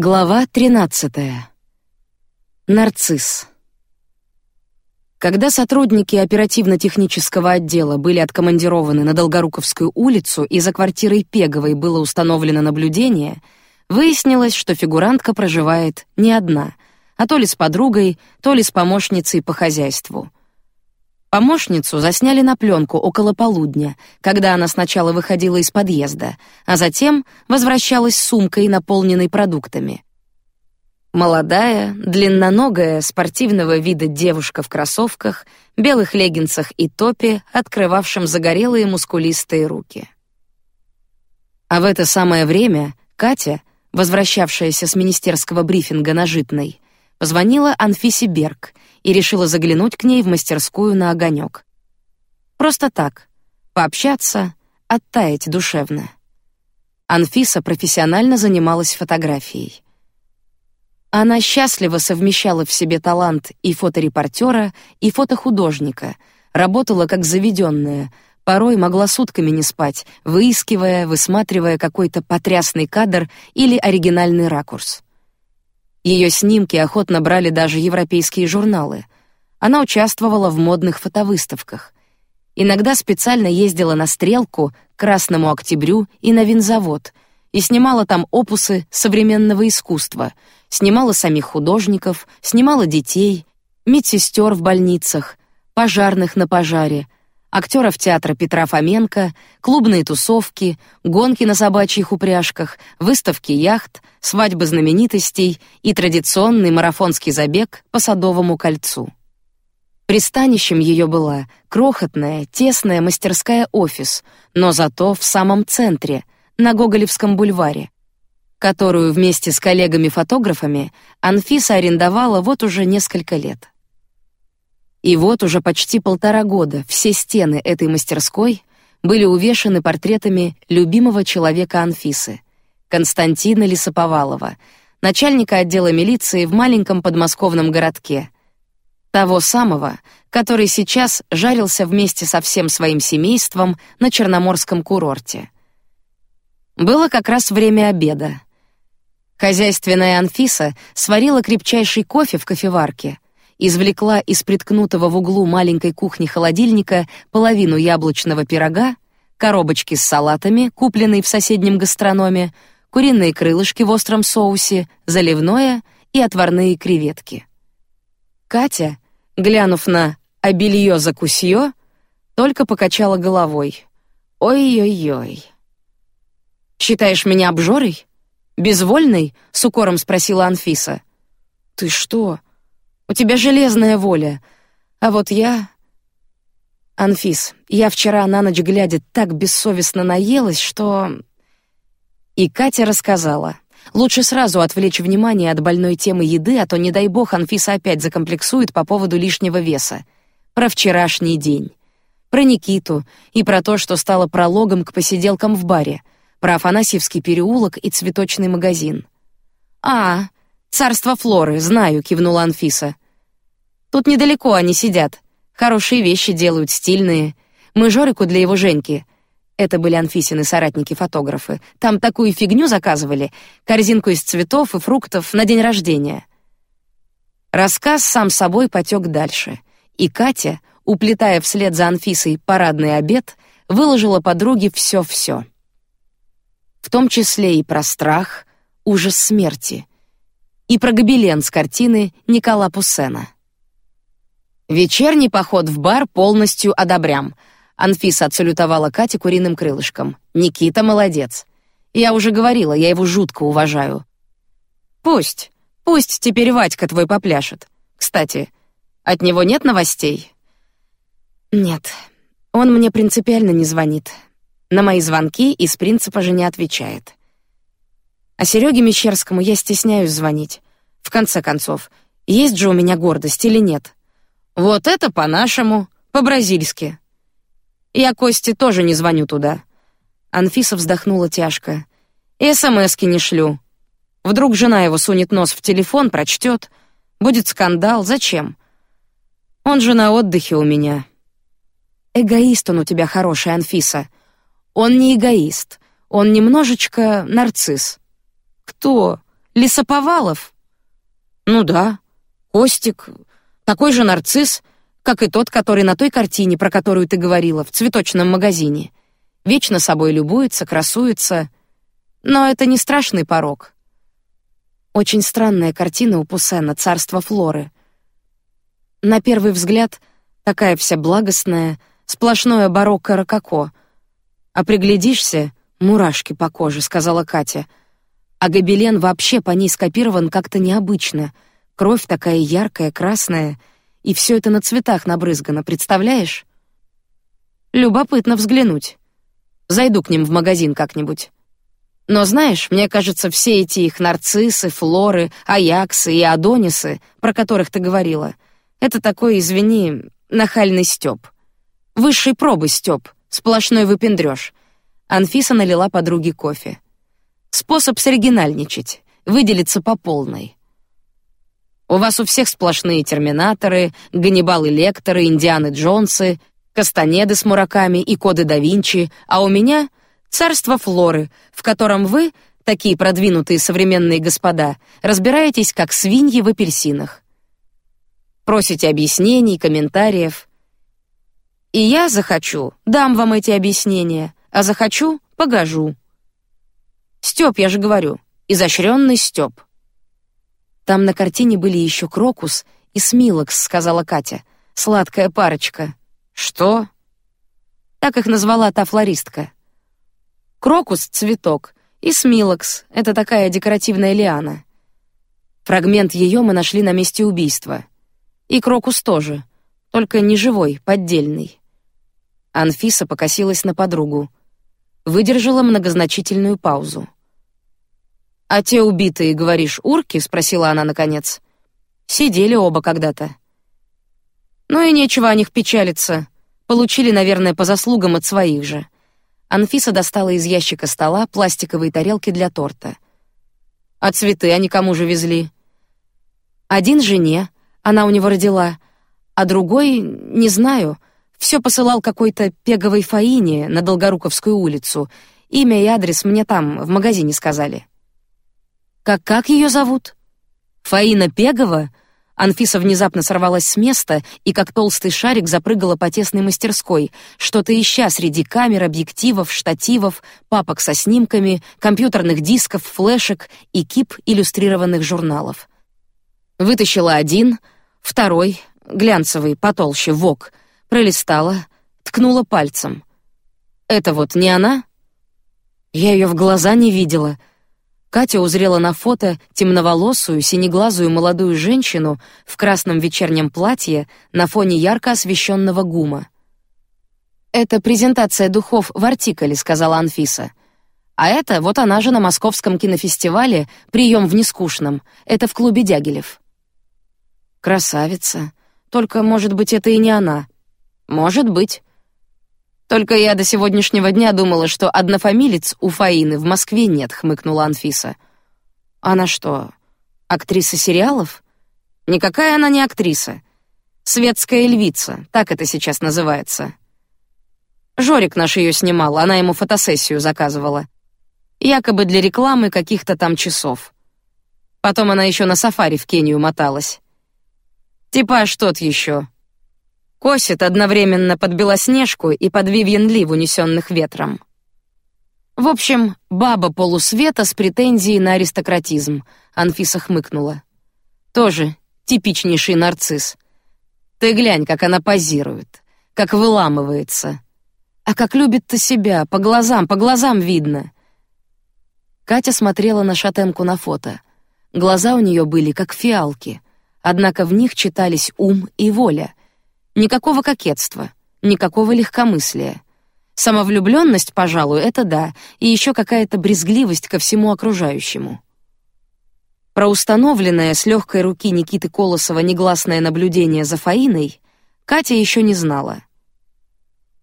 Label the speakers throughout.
Speaker 1: Глава 13. Нарцисс. Когда сотрудники оперативно-технического отдела были откомандированы на Долгоруковскую улицу и за квартирой Пеговой было установлено наблюдение, выяснилось, что фигурантка проживает не одна, а то ли с подругой, то ли с помощницей по хозяйству. Помощницу засняли на пленку около полудня, когда она сначала выходила из подъезда, а затем возвращалась с сумкой, наполненной продуктами. Молодая, длинноногая, спортивного вида девушка в кроссовках, белых леггинсах и топе, открывавшем загорелые мускулистые руки. А в это самое время Катя, возвращавшаяся с министерского брифинга на Житной, позвонила Анфисе Берг и решила заглянуть к ней в мастерскую на огонек. Просто так, пообщаться, оттаять душевно. Анфиса профессионально занималась фотографией. Она счастливо совмещала в себе талант и фоторепортера, и фотохудожника, работала как заведенная, порой могла сутками не спать, выискивая, высматривая какой-то потрясный кадр или оригинальный ракурс. Ее снимки охотно брали даже европейские журналы. Она участвовала в модных фотовыставках. Иногда специально ездила на Стрелку, Красному Октябрю и на Винзавод и снимала там опусы современного искусства, снимала самих художников, снимала детей, медсестер в больницах, пожарных на пожаре — актеров театра Петра Фоменко, клубные тусовки, гонки на собачьих упряжках, выставки яхт, свадьбы знаменитостей и традиционный марафонский забег по Садовому кольцу. Пристанищем ее была крохотная, тесная мастерская офис, но зато в самом центре, на Гоголевском бульваре, которую вместе с коллегами-фотографами Анфиса арендовала вот уже несколько лет. И вот уже почти полтора года все стены этой мастерской были увешаны портретами любимого человека Анфисы, Константина Лисоповалова, начальника отдела милиции в маленьком подмосковном городке, того самого, который сейчас жарился вместе со всем своим семейством на Черноморском курорте. Было как раз время обеда. Хозяйственная Анфиса сварила крепчайший кофе в кофеварке — извлекла из приткнутого в углу маленькой кухни холодильника половину яблочного пирога, коробочки с салатами, купленные в соседнем гастрономе, куриные крылышки в остром соусе, заливное и отварные креветки. Катя, глянув на «а белье закусье», только покачала головой. «Ой-ой-ой». «Считаешь меня обжорой? Безвольной?» — с укором спросила Анфиса. «Ты что?» У тебя железная воля. А вот я... Анфис, я вчера на ночь глядя так бессовестно наелась, что... И Катя рассказала. Лучше сразу отвлечь внимание от больной темы еды, а то, не дай бог, Анфиса опять закомплексует по поводу лишнего веса. Про вчерашний день. Про Никиту и про то, что стало прологом к посиделкам в баре. Про Афанасьевский переулок и цветочный магазин. «А, Царство Флоры, знаю, кивнула Анфиса. Тут недалеко они сидят. Хорошие вещи делают, стильные. Мы Жорику для его Женьки. Это были Анфисины соратники-фотографы. Там такую фигню заказывали, корзинку из цветов и фруктов на день рождения. Рассказ сам собой потек дальше, и Катя, уплетая вслед за Анфисой парадный обед, выложила подруге все-все, в том числе и про страх, ужас смерти, и про гобелен с картины Никола Пуссена. Вечерний поход в бар полностью одобрям. Анфиса отсалютовала Кате куриным крылышком. Никита молодец. Я уже говорила, я его жутко уважаю. Пусть, пусть теперь Вадька твой попляшет. Кстати, от него нет новостей? Нет, он мне принципиально не звонит. На мои звонки из принципа же не отвечает. А Сереге Мещерскому я стесняюсь звонить. В конце концов, есть же у меня гордость или нет? Вот это по-нашему, по-бразильски. Я Косте тоже не звоню туда. Анфиса вздохнула тяжко. И СМСки не шлю. Вдруг жена его сунет нос в телефон, прочтет, будет скандал. Зачем? Он же на отдыхе у меня. Эгоист он у тебя хороший, Анфиса. Он не эгоист, он немножечко нарцисс. Кто? Лесоповалов? Ну да, Костик, такой же нарцисс, как и тот, который на той картине, про которую ты говорила, в цветочном магазине. Вечно собой любуется, красуется. Но это не страшный порог. Очень странная картина у Пуссена «Царство Флоры». На первый взгляд такая вся благостная, сплошное барокко-рококо. А приглядишься — мурашки по коже, сказала Катя. А гобелен вообще по ней скопирован как-то необычно. Кровь такая яркая, красная — и все это на цветах набрызгано, представляешь? Любопытно взглянуть. Зайду к ним в магазин как-нибудь. Но знаешь, мне кажется, все эти их нарциссы, флоры, аяксы и адонисы, про которых ты говорила, это такой, извини, нахальный стёб. Высшей пробы стёб, сплошной выпендрёж. Анфиса налила подруге кофе. Способ соригинальничать, выделиться по полной. У вас у всех сплошные терминаторы, Ганнибалы Лекторы, Индианы Джонсы, Кастанеды с мураками и коды да Винчи, а у меня царство Флоры, в котором вы, такие продвинутые современные господа, разбираетесь как свиньи в апельсинах. Просите объяснений, комментариев. И я захочу, дам вам эти объяснения, а захочу, погожу. Степ, я же говорю, изощренный Степ. Там на картине были еще крокус и смилокс, сказала Катя. Сладкая парочка. Что? Так их назвала та флористка. Крокус — цветок, и смилокс — это такая декоративная лиана. Фрагмент ее мы нашли на месте убийства. И крокус тоже, только не живой, поддельный. Анфиса покосилась на подругу, выдержала многозначительную паузу. А те убитые, говоришь, урки? – спросила она наконец. Сидели оба когда-то. Ну и нечего о них печалиться. Получили, наверное, по заслугам от своих же. Анфиса достала из ящика стола пластиковые тарелки для торта. А цветы они кому же везли? Один жене, она у него родила, а другой, не знаю, все посылал какой-то пеговой Фаине на Долгоруковскую улицу. Имя и адрес мне там в магазине сказали. Как как ее зовут? Фаина Пегова? Анфиса внезапно сорвалась с места и как толстый шарик запрыгала по тесной мастерской, что-то ища среди камер, объективов, штативов, папок со снимками, компьютерных дисков, флешек и кип иллюстрированных журналов. Вытащила один, второй, глянцевый, потолще, вок, пролистала, ткнула пальцем. Это вот не она? Я ее в глаза не видела. Катя узрела на фото темноволосую, синеглазую молодую женщину в красном вечернем платье на фоне ярко освещенного гума. Это презентация духов в артикуле, сказала Анфиса. А это вот она же на московском кинофестивале прием в нескучном. Это в клубе Дягилев. Красавица. Только, может быть, это и не она. Может быть. Только я до сегодняшнего дня думала, что однофамилец у Фаины в Москве нет, хмыкнула Анфиса. Она что, актриса сериалов? Никакая она не актриса. Светская львица, так это сейчас называется. Жорик наш ее снимал, она ему фотосессию заказывала. Якобы для рекламы каких-то там часов. Потом она еще на сафари в Кению моталась. Типа что-то еще. Косит одновременно под Белоснежку и под Вивьен Ли унесенных ветром. В общем, баба полусвета с претензией на аристократизм. Анфиса хмыкнула. Тоже типичнейший нарцисс. Ты глянь, как она позирует, как выламывается. А как любит-то себя, по глазам, по глазам видно. Катя смотрела на шатенку на фото. Глаза у нее были как фиалки, однако в них читались ум и воля. Никакого кокетства, никакого легкомыслия. Самовлюбленность, пожалуй, это да, и еще какая-то брезгливость ко всему окружающему. Про установленное с легкой руки Никиты Колосова негласное наблюдение за Фаиной Катя еще не знала.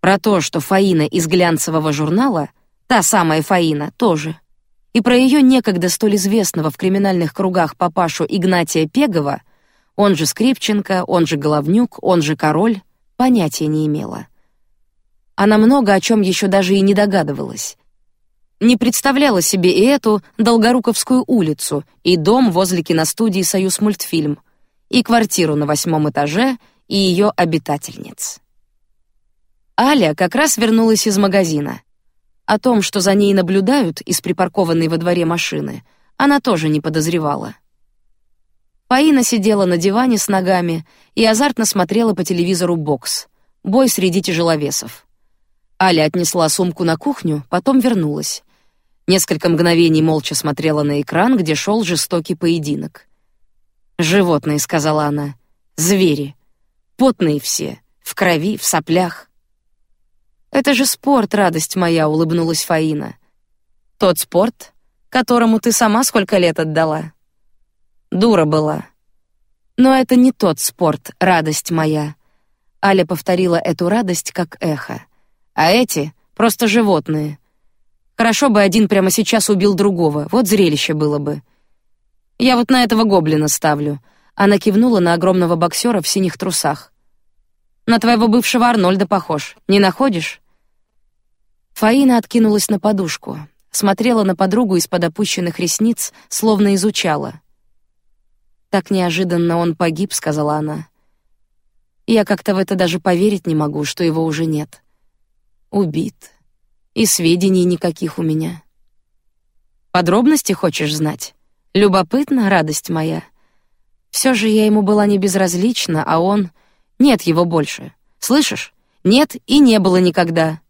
Speaker 1: Про то, что Фаина из глянцевого журнала, та самая Фаина, тоже. И про ее некогда столь известного в криминальных кругах папашу Игнатия Пегова он же Скрипченко, он же Головнюк, он же Король, понятия не имела. Она много о чем еще даже и не догадывалась. не представляла себе и эту Долгоруковскую улицу, и дом возле киностудии «Союз мультфильм», и квартиру на восьмом этаже, и ее обитательниц. Аля как раз вернулась из магазина. О том, что за ней наблюдают из припаркованной во дворе машины, она тоже не подозревала. Фаина сидела на диване с ногами и азартно смотрела по телевизору бокс. Бой среди тяжеловесов. Аля отнесла сумку на кухню, потом вернулась. Несколько мгновений молча смотрела на экран, где шел жестокий поединок. «Животные», — сказала она, — «звери. Потные все, в крови, в соплях». «Это же спорт, радость моя», — улыбнулась Фаина. «Тот спорт, которому ты сама сколько лет отдала?» Дура была. Но это не тот спорт, радость моя. Аля повторила эту радость как эхо. А эти просто животные. Хорошо бы один прямо сейчас убил другого, вот зрелище было бы. Я вот на этого гоблина ставлю. Она кивнула на огромного боксера в синих трусах. На твоего бывшего Арнольда похож, не находишь? Фаина откинулась на подушку, смотрела на подругу из-под опущенных ресниц, словно изучала. Так неожиданно он погиб, сказала она. Я как-то в это даже поверить не могу, что его уже нет. Убит. И сведений никаких у меня. Подробности хочешь знать? Любопытно, радость моя. Все же я ему была не безразлична, а он нет его больше. Слышишь? Нет и не было никогда.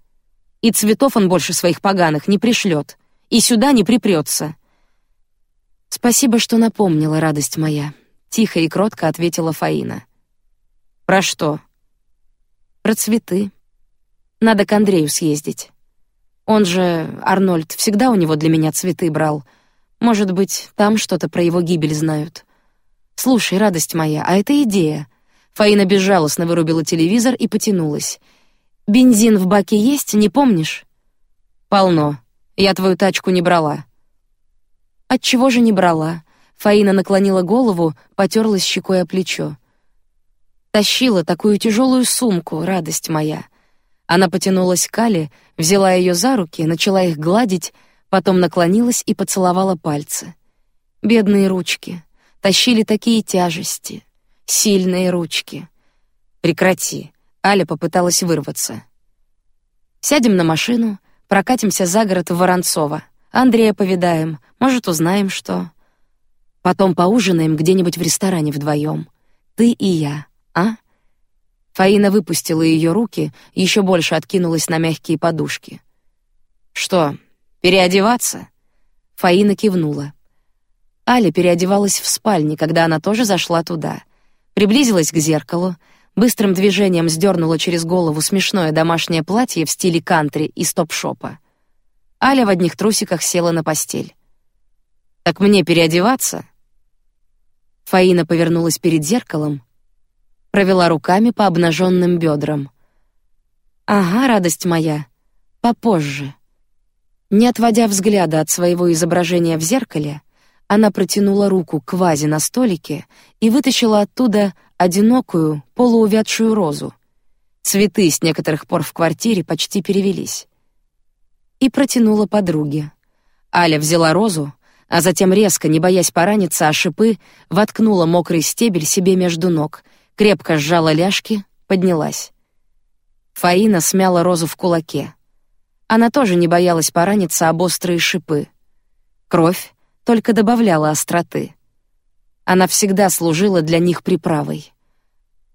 Speaker 1: И цветов он больше своих поганых не пришлет, и сюда не припрется. Спасибо, что напомнила, радость моя, тихо и кротко ответила Фаина. Про что? Про цветы. Надо к Андрею съездить. Он же Арнольд всегда у него для меня цветы брал. Может быть, там что-то про его гибель знают. Слушай, радость моя, а это идея. Фаина безжалостно вырубила телевизор и потянулась. Бензин в баке есть, не помнишь? Полно. Я твою тачку не брала. От чего же не брала? Фаина наклонила голову, потерлась щекой о плечо. Тащила такую тяжелую сумку, радость моя. Она потянулась к Али, взяла ее за руки, начала их гладить, потом наклонилась и поцеловала пальцы. Бедные ручки, тащили такие тяжести, сильные ручки. Прекрати. Аля попыталась вырваться. Сядем на машину, прокатимся за город в Воронцово. Андрея повидаем, может, узнаем что. Потом поужинаем где-нибудь в ресторане вдвоем. Ты и я, а? Фаина выпустила ее руки, еще больше откинулась на мягкие подушки. Что, переодеваться? Фаина кивнула. Аля переодевалась в спальне, когда она тоже зашла туда. Приблизилась к зеркалу, быстрым движением сдернула через голову смешное домашнее платье в стиле кантри и стоп-шопа. Аля в одних трусиках села на постель. Так мне переодеваться? Фаина повернулась перед зеркалом, провела руками по обнаженным бедрам. Ага, радость моя, попозже. Не отводя взгляда от своего изображения в зеркале, она протянула руку к вазе на столике и вытащила оттуда одинокую полуувядшую розу. Цветы с некоторых пор в квартире почти перевелись и протянула подруге. Аля взяла розу, а затем резко, не боясь пораниться о шипы, воткнула мокрый стебель себе между ног, крепко сжала ляжки, поднялась. Фаина смяла розу в кулаке. Она тоже не боялась пораниться об острые шипы. Кровь только добавляла остроты. Она всегда служила для них приправой.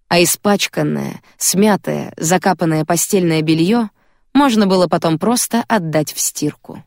Speaker 1: А испачканное, смятое, закапанное постельное белье — можно было потом просто отдать в стирку.